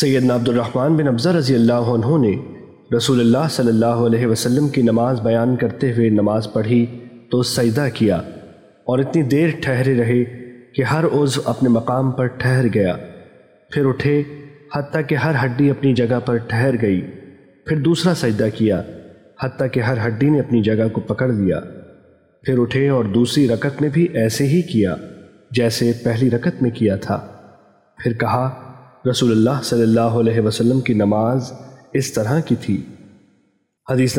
سیدنا عبد الرحمن بن ابزر رضی اللہ عنہ نے رسول اللہ صلی اللہ علیہ وسلم کی نماز بیان کرتے ہوئے نماز پڑھی تو سجدہ کیا اور اتنی دیر ٹھہرے رہے کہ ہر عضو اپنے مقام پر ٹھہر گیا۔ پھر اٹھے حتیٰ کہ ہر ہڈی اپنی جگہ پر ٹھہر گئی۔ پھر دوسرا سجدہ کیا حتیٰ کہ ہر ہڈی نے اپنی جگہ کو پکڑ لیا۔ پھر اٹھے اور دوسری رکت میں بھی ایسے ہی کیا جیسے پہلی رکت میں کیا تھا۔ پھر کہا رسول اللہ صلی اللہ علیہ وسلم کی نماز اس طرح کی تھی۔ حدیث